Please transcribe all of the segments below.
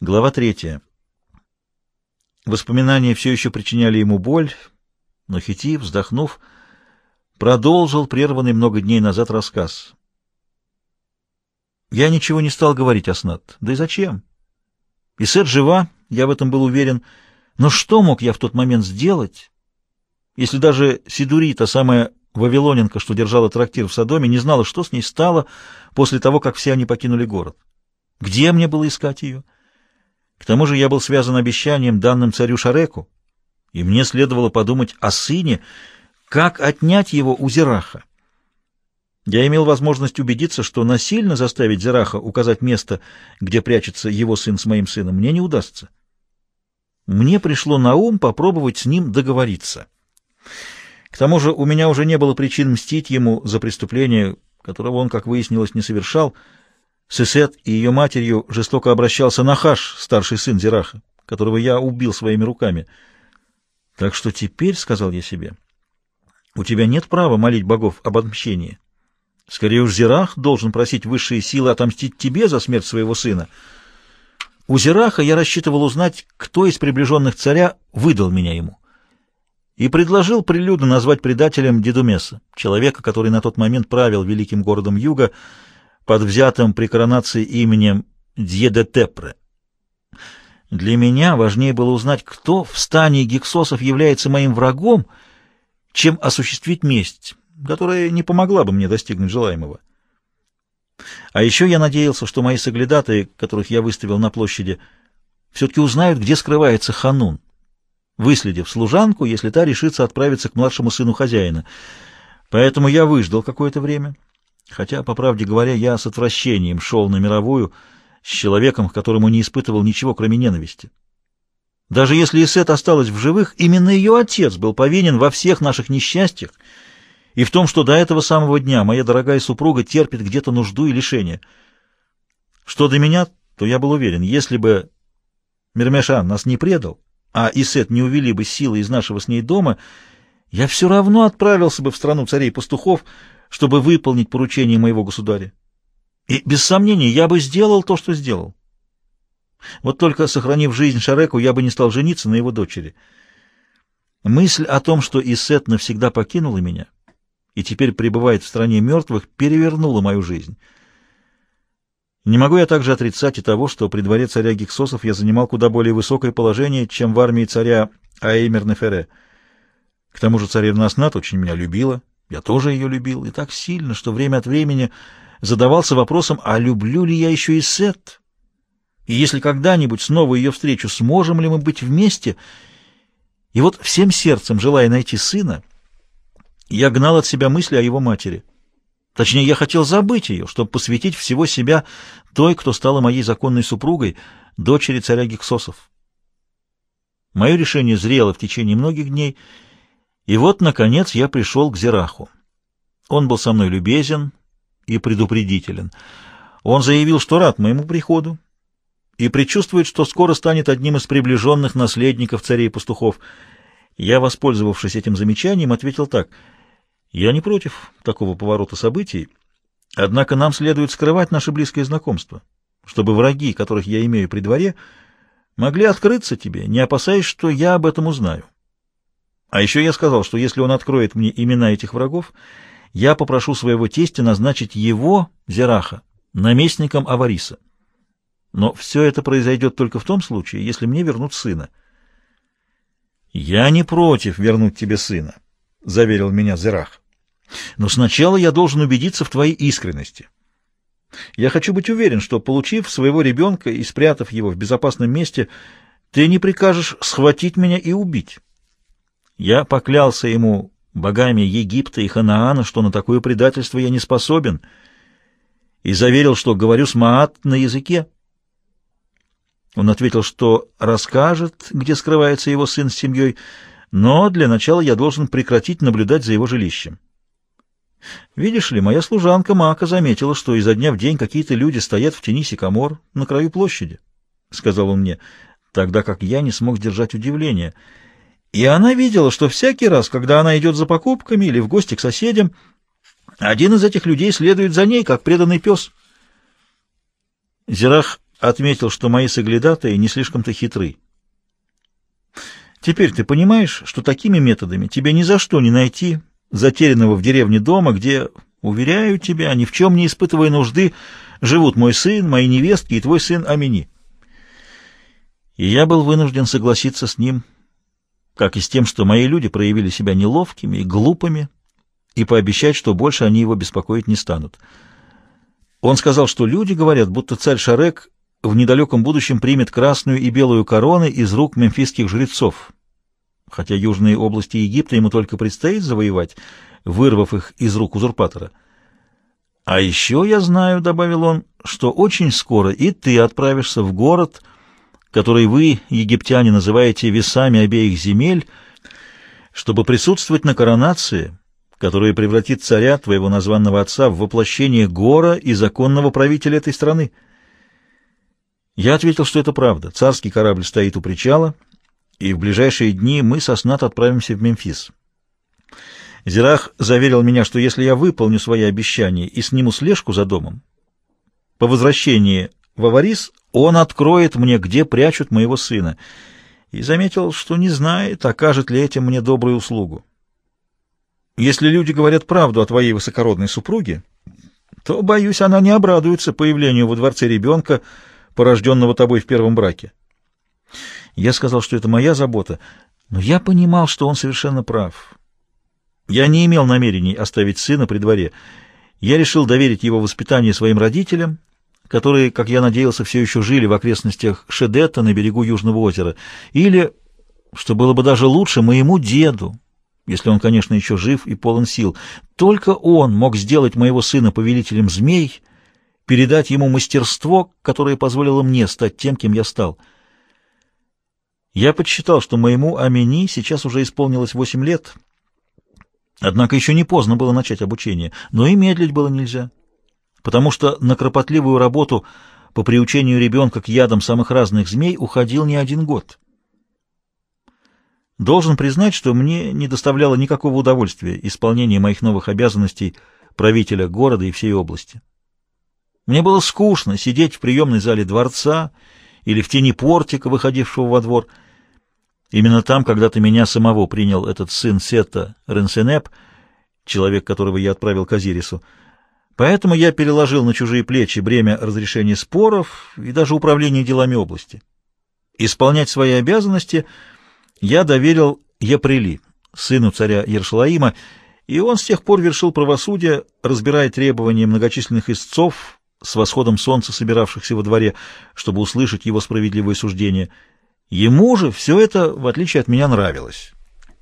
Глава третья. Воспоминания все еще причиняли ему боль, но Хити, вздохнув, продолжил прерванный много дней назад рассказ. Я ничего не стал говорить о Снат. Да и зачем? Исет жива, я в этом был уверен. Но что мог я в тот момент сделать, если даже Сидури, та самая Вавилоненко, что держала трактир в Содоме, не знала, что с ней стало после того, как все они покинули город? Где мне было искать ее? — к тому же я был связан обещанием, данным царю Шареку, и мне следовало подумать о сыне, как отнять его у Зераха. Я имел возможность убедиться, что насильно заставить Зераха указать место, где прячется его сын с моим сыном, мне не удастся. Мне пришло на ум попробовать с ним договориться. К тому же у меня уже не было причин мстить ему за преступление, которого он, как выяснилось, не совершал, — с и ее матерью жестоко обращался Нахаш, старший сын Зираха, которого я убил своими руками. Так что теперь, — сказал я себе, — у тебя нет права молить богов об отмщении. Скорее уж Зирах должен просить высшие силы отомстить тебе за смерть своего сына. У Зираха я рассчитывал узнать, кто из приближенных царя выдал меня ему, и предложил прилюдно назвать предателем Дедумеса, человека, который на тот момент правил великим городом Юга, — под взятым при коронации именем Дьедетепре. Для меня важнее было узнать, кто в стане гексосов является моим врагом, чем осуществить месть, которая не помогла бы мне достигнуть желаемого. А еще я надеялся, что мои соглядатые, которых я выставил на площади, все-таки узнают, где скрывается Ханун, выследив служанку, если та решится отправиться к младшему сыну хозяина. Поэтому я выждал какое-то время Хотя, по правде говоря, я с отвращением шел на мировую с человеком, к которому не испытывал ничего, кроме ненависти. Даже если Исет осталась в живых, именно ее отец был повинен во всех наших несчастьях и в том, что до этого самого дня моя дорогая супруга терпит где-то нужду и лишение. Что до меня, то я был уверен, если бы Мирмешан нас не предал, а Исет не увели бы силы из нашего с ней дома, я все равно отправился бы в страну царей-пастухов, чтобы выполнить поручение моего государя. И, без сомнения, я бы сделал то, что сделал. Вот только, сохранив жизнь Шареку, я бы не стал жениться на его дочери. Мысль о том, что Исет навсегда покинула меня и теперь пребывает в стране мертвых, перевернула мою жизнь. Не могу я также отрицать и того, что при дворе царя Гексосов я занимал куда более высокое положение, чем в армии царя Аэмер-Нефере. К тому же царевна Аснат очень меня любила, я тоже ее любил, и так сильно, что время от времени задавался вопросом, а люблю ли я еще и Сет? И если когда-нибудь снова ее встречу, сможем ли мы быть вместе? И вот всем сердцем, желая найти сына, я гнал от себя мысли о его матери. Точнее, я хотел забыть ее, чтобы посвятить всего себя той, кто стала моей законной супругой, дочери царя Гексосов. Мое решение зрело в течение многих дней — и вот, наконец, я пришел к Зераху. Он был со мной любезен и предупредителен. Он заявил, что рад моему приходу и предчувствует, что скоро станет одним из приближенных наследников царей-пастухов. Я, воспользовавшись этим замечанием, ответил так. «Я не против такого поворота событий, однако нам следует скрывать наше близкое знакомство, чтобы враги, которых я имею при дворе, могли открыться тебе, не опасаясь, что я об этом узнаю». А еще я сказал, что если он откроет мне имена этих врагов, я попрошу своего тестя назначить его, Зераха, наместником Авариса. Но все это произойдет только в том случае, если мне вернут сына. «Я не против вернуть тебе сына», — заверил меня Зерах. «Но сначала я должен убедиться в твоей искренности. Я хочу быть уверен, что, получив своего ребенка и спрятав его в безопасном месте, ты не прикажешь схватить меня и убить». Я поклялся ему богами Египта и Ханаана, что на такое предательство я не способен, и заверил, что говорю с Маат на языке. Он ответил, что расскажет, где скрывается его сын с семьей, но для начала я должен прекратить наблюдать за его жилищем. Видишь ли, моя служанка Мака заметила, что изо дня в день какие-то люди стоят в тени сикамор на краю площади, — сказал он мне, тогда как я не смог сдержать удивление — и она видела, что всякий раз, когда она идет за покупками или в гости к соседям, один из этих людей следует за ней, как преданный пес. Зирах отметил, что мои соглядатые не слишком-то хитры. Теперь ты понимаешь, что такими методами тебе ни за что не найти затерянного в деревне дома, где, уверяю тебя, ни в чем не испытывая нужды, живут мой сын, мои невестки и твой сын Амини. И я был вынужден согласиться с ним, как и с тем, что мои люди проявили себя неловкими и глупыми, и пообещать, что больше они его беспокоить не станут. Он сказал, что люди говорят, будто царь Шарек в недалеком будущем примет красную и белую короны из рук мемфисских жрецов, хотя южные области Египта ему только предстоит завоевать, вырвав их из рук узурпатора. «А еще я знаю», — добавил он, — «что очень скоро и ты отправишься в город, который вы, египтяне, называете весами обеих земель, чтобы присутствовать на коронации» которая превратит царя, твоего названного отца, в воплощение гора и законного правителя этой страны. Я ответил, что это правда. Царский корабль стоит у причала, и в ближайшие дни мы со Снат отправимся в Мемфис. Зирах заверил меня, что если я выполню свои обещания и сниму слежку за домом, по возвращении в Аварис он откроет мне, где прячут моего сына, и заметил, что не знает, окажет ли этим мне добрую услугу. Если люди говорят правду о твоей высокородной супруге, то, боюсь, она не обрадуется появлению во дворце ребенка, порожденного тобой в первом браке. Я сказал, что это моя забота, но я понимал, что он совершенно прав. Я не имел намерений оставить сына при дворе. Я решил доверить его воспитание своим родителям, которые, как я надеялся, все еще жили в окрестностях Шедета на берегу Южного озера, или, что было бы даже лучше, моему деду, если он, конечно, еще жив и полон сил. Только он мог сделать моего сына повелителем змей, передать ему мастерство, которое позволило мне стать тем, кем я стал. Я подсчитал, что моему Амини сейчас уже исполнилось восемь лет, однако еще не поздно было начать обучение, но и медлить было нельзя, потому что на кропотливую работу по приучению ребенка к ядам самых разных змей уходил не один год. Должен признать, что мне не доставляло никакого удовольствия исполнение моих новых обязанностей правителя города и всей области. Мне было скучно сидеть в приемной зале дворца или в тени портика, выходившего во двор. Именно там когда-то меня самого принял этот сын Сета Ренсенеп, человек, которого я отправил к Азирису. Поэтому я переложил на чужие плечи бремя разрешения споров и даже управления делами области. Исполнять свои обязанности — я доверил Епрели, сыну царя Ершлаима, и он с тех пор вершил правосудие, разбирая требования многочисленных истцов с восходом солнца, собиравшихся во дворе, чтобы услышать его справедливое суждение. Ему же все это, в отличие от меня, нравилось.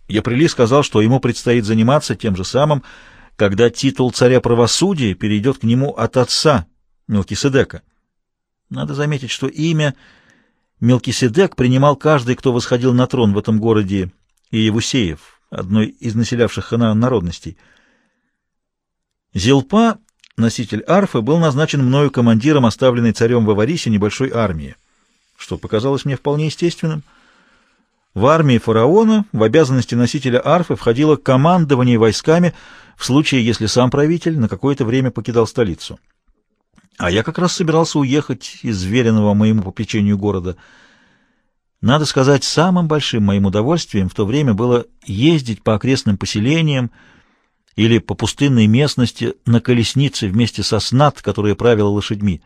Епрели сказал, что ему предстоит заниматься тем же самым, когда титул царя правосудия перейдет к нему от отца Мелкиседека. Надо заметить, что имя Мелкиседек принимал каждый, кто восходил на трон в этом городе Иевусеев, одной из населявших Ханаан народностей. Зилпа, носитель арфы, был назначен мною командиром оставленной царем в Аварисе небольшой армии, что показалось мне вполне естественным. В армии фараона в обязанности носителя арфы входило командование войсками в случае, если сам правитель на какое-то время покидал столицу. А я как раз собирался уехать из веренного моему попечению города. Надо сказать, самым большим моим удовольствием в то время было ездить по окрестным поселениям или по пустынной местности на колеснице вместе со снат, которая правила лошадьми.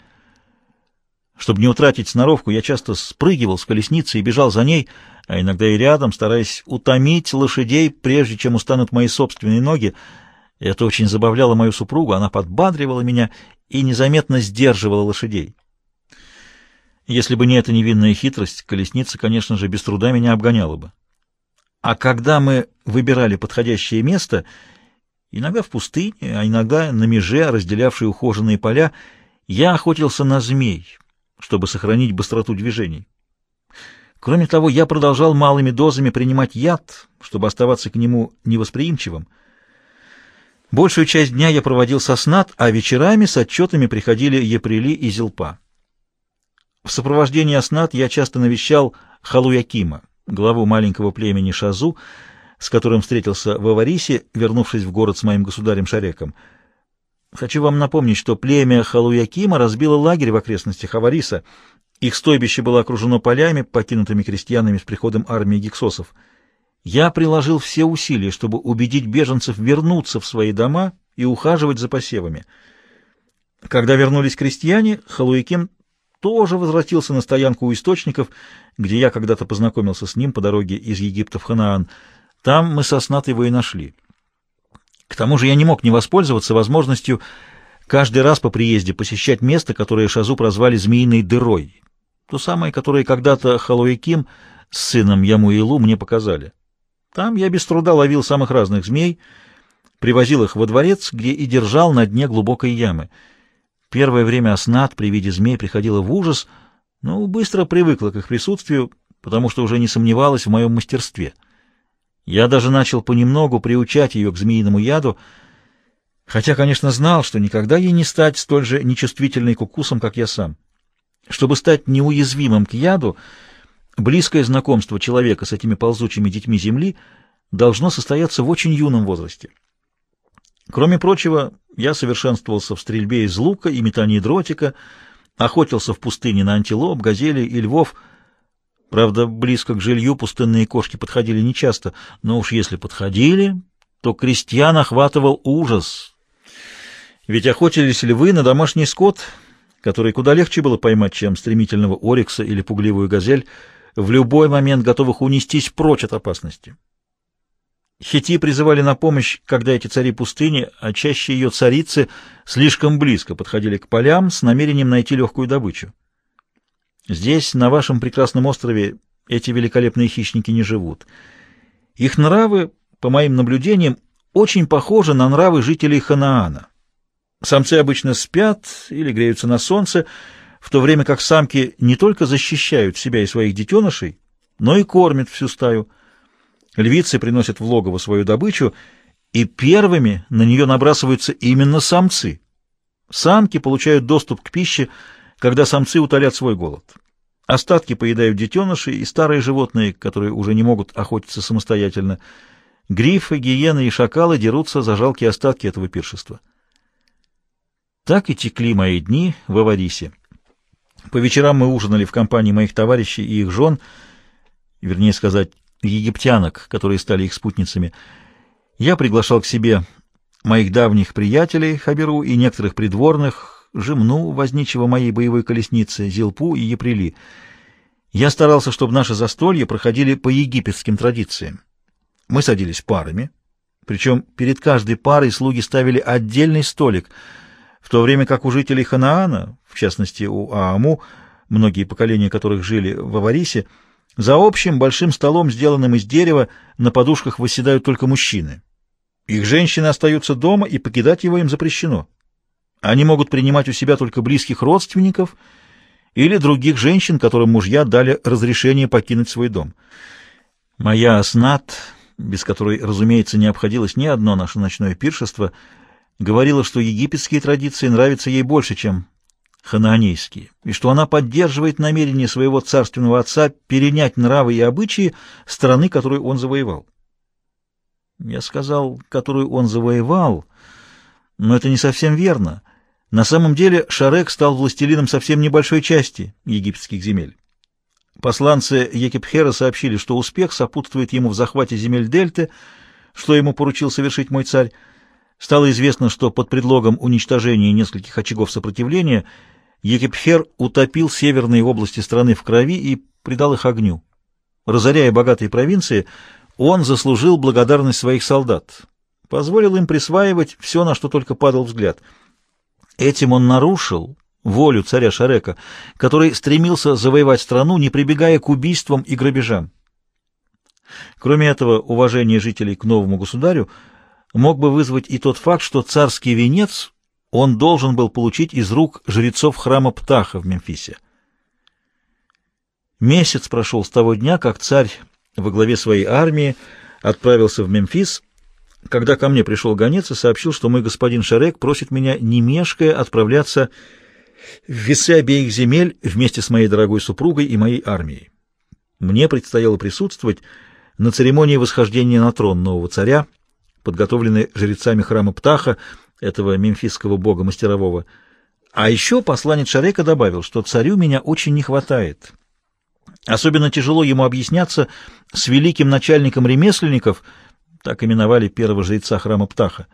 Чтобы не утратить сноровку, я часто спрыгивал с колесницы и бежал за ней, а иногда и рядом, стараясь утомить лошадей, прежде чем устанут мои собственные ноги. Это очень забавляло мою супругу, она подбадривала меня и незаметно сдерживала лошадей. Если бы не эта невинная хитрость, колесница, конечно же, без труда меня обгоняла бы. А когда мы выбирали подходящее место, иногда в пустыне, а иногда на меже, разделявшей ухоженные поля, я охотился на змей, чтобы сохранить быстроту движений. Кроме того, я продолжал малыми дозами принимать яд, чтобы оставаться к нему невосприимчивым. Большую часть дня я проводил со снат, а вечерами с отчетами приходили Епрели и Зилпа. В сопровождении Аснат я часто навещал Халуякима, главу маленького племени Шазу, с которым встретился в Аварисе, вернувшись в город с моим государем Шареком. Хочу вам напомнить, что племя Халуякима разбило лагерь в окрестностях Авариса, Их стойбище было окружено полями, покинутыми крестьянами с приходом армии гексосов. Я приложил все усилия, чтобы убедить беженцев вернуться в свои дома и ухаживать за посевами. Когда вернулись крестьяне, Халуиким тоже возвратился на стоянку у источников, где я когда-то познакомился с ним по дороге из Египта в Ханаан. Там мы со Снат его и нашли. К тому же я не мог не воспользоваться возможностью каждый раз по приезде посещать место, которое Шазу прозвали «змеиной дырой», то самое, которое когда-то Халуиким с сыном Ямуилу мне показали. Там я без труда ловил самых разных змей, привозил их во дворец, где и держал на дне глубокой ямы. Первое время Аснат при виде змей приходила в ужас, но быстро привыкла к их присутствию, потому что уже не сомневалась в моем мастерстве. Я даже начал понемногу приучать ее к змеиному яду, хотя, конечно, знал, что никогда ей не стать столь же нечувствительной к укусам, как я сам. Чтобы стать неуязвимым к яду, близкое знакомство человека с этими ползучими детьми Земли должно состояться в очень юном возрасте. Кроме прочего, я совершенствовался в стрельбе из лука и метании дротика, охотился в пустыне на антилоп, газелей и львов. Правда, близко к жилью пустынные кошки подходили нечасто, но уж если подходили, то крестьян охватывал ужас. Ведь охотились львы на домашний скот — который куда легче было поймать, чем стремительного орикса или пугливую газель, в любой момент готовых унестись прочь от опасности. Хити призывали на помощь, когда эти цари пустыни, а чаще ее царицы, слишком близко подходили к полям с намерением найти легкую добычу. Здесь, на вашем прекрасном острове, эти великолепные хищники не живут. Их нравы, по моим наблюдениям, очень похожи на нравы жителей Ханаана. Самцы обычно спят или греются на солнце, в то время как самки не только защищают себя и своих детенышей, но и кормят всю стаю. Львицы приносят в логово свою добычу, и первыми на нее набрасываются именно самцы. Самки получают доступ к пище, когда самцы утолят свой голод. Остатки поедают детеныши и старые животные, которые уже не могут охотиться самостоятельно. Грифы, гиены и шакалы дерутся за жалкие остатки этого пиршества. Так и текли мои дни в Аварисе. По вечерам мы ужинали в компании моих товарищей и их жен, вернее сказать, египтянок, которые стали их спутницами. Я приглашал к себе моих давних приятелей Хаберу и некоторых придворных, Жемну, возничего моей боевой колесницы, Зилпу и Еприли. Я старался, чтобы наши застолья проходили по египетским традициям. Мы садились парами, причем перед каждой парой слуги ставили отдельный столик — в то время как у жителей Ханаана, в частности у Ааму, многие поколения которых жили в Аварисе, за общим большим столом, сделанным из дерева, на подушках восседают только мужчины. Их женщины остаются дома, и покидать его им запрещено. Они могут принимать у себя только близких родственников или других женщин, которым мужья дали разрешение покинуть свой дом. Моя Аснат, без которой, разумеется, не обходилось ни одно наше ночное пиршество, — говорила, что египетские традиции нравятся ей больше, чем ханаанейские, и что она поддерживает намерение своего царственного отца перенять нравы и обычаи страны, которую он завоевал. Я сказал, которую он завоевал, но это не совсем верно. На самом деле Шарек стал властелином совсем небольшой части египетских земель. Посланцы Екипхера сообщили, что успех сопутствует ему в захвате земель Дельты, что ему поручил совершить мой царь, Стало известно, что под предлогом уничтожения нескольких очагов сопротивления Екипхер утопил северные области страны в крови и придал их огню. Разоряя богатые провинции, он заслужил благодарность своих солдат, позволил им присваивать все, на что только падал взгляд. Этим он нарушил волю царя Шарека, который стремился завоевать страну, не прибегая к убийствам и грабежам. Кроме этого, уважение жителей к новому государю – мог бы вызвать и тот факт, что царский венец он должен был получить из рук жрецов храма Птаха в Мемфисе. Месяц прошел с того дня, как царь во главе своей армии отправился в Мемфис, когда ко мне пришел гонец и сообщил, что мой господин Шарек просит меня, не мешкая, отправляться в весы обеих земель вместе с моей дорогой супругой и моей армией. Мне предстояло присутствовать на церемонии восхождения на трон нового царя, подготовленные жрецами храма Птаха, этого мемфисского бога мастерового. А еще посланец Шарека добавил, что царю меня очень не хватает. Особенно тяжело ему объясняться с великим начальником ремесленников, так именовали первого жреца храма Птаха.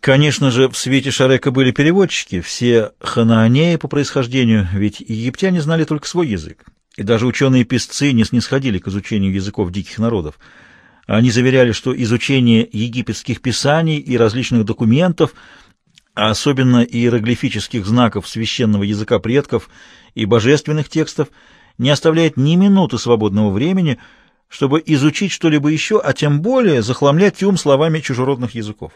Конечно же, в свете Шарека были переводчики, все ханаанеи по происхождению, ведь египтяне знали только свой язык. И даже ученые-песцы не снисходили к изучению языков диких народов. Они заверяли, что изучение египетских писаний и различных документов, а особенно иероглифических знаков священного языка предков и божественных текстов, не оставляет ни минуты свободного времени, чтобы изучить что-либо еще, а тем более захламлять ум словами чужеродных языков.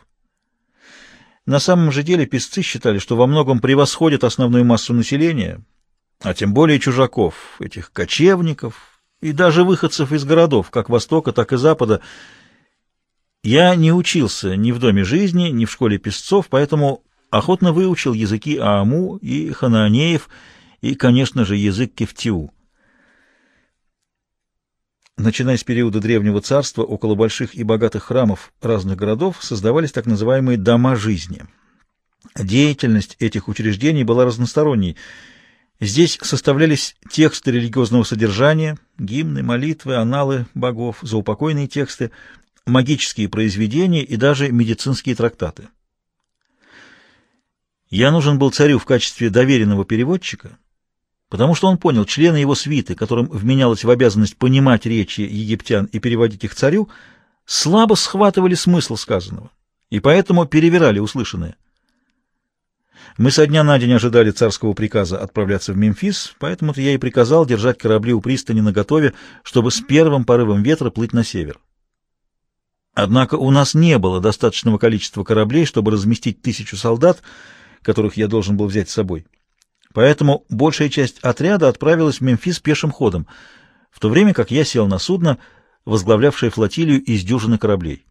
На самом же деле писцы считали, что во многом превосходят основную массу населения, а тем более чужаков, этих кочевников и даже выходцев из городов, как Востока, так и Запада. Я не учился ни в Доме жизни, ни в школе писцов, поэтому охотно выучил языки Ааму и Ханаанеев и, конечно же, язык Кефтиу. Начиная с периода Древнего Царства, около больших и богатых храмов разных городов создавались так называемые «дома жизни». Деятельность этих учреждений была разносторонней. Здесь составлялись тексты религиозного содержания, гимны, молитвы, аналы богов, заупокойные тексты, магические произведения и даже медицинские трактаты. Я нужен был царю в качестве доверенного переводчика, потому что он понял, члены его свиты, которым вменялось в обязанность понимать речи египтян и переводить их царю, слабо схватывали смысл сказанного, и поэтому перевирали услышанное. Мы со дня на день ожидали царского приказа отправляться в Мемфис, поэтому-то я и приказал держать корабли у пристани наготове, чтобы с первым порывом ветра плыть на север. Однако у нас не было достаточного количества кораблей, чтобы разместить тысячу солдат, которых я должен был взять с собой. Поэтому большая часть отряда отправилась в Мемфис пешим ходом, в то время как я сел на судно, возглавлявшее флотилию из дюжины кораблей.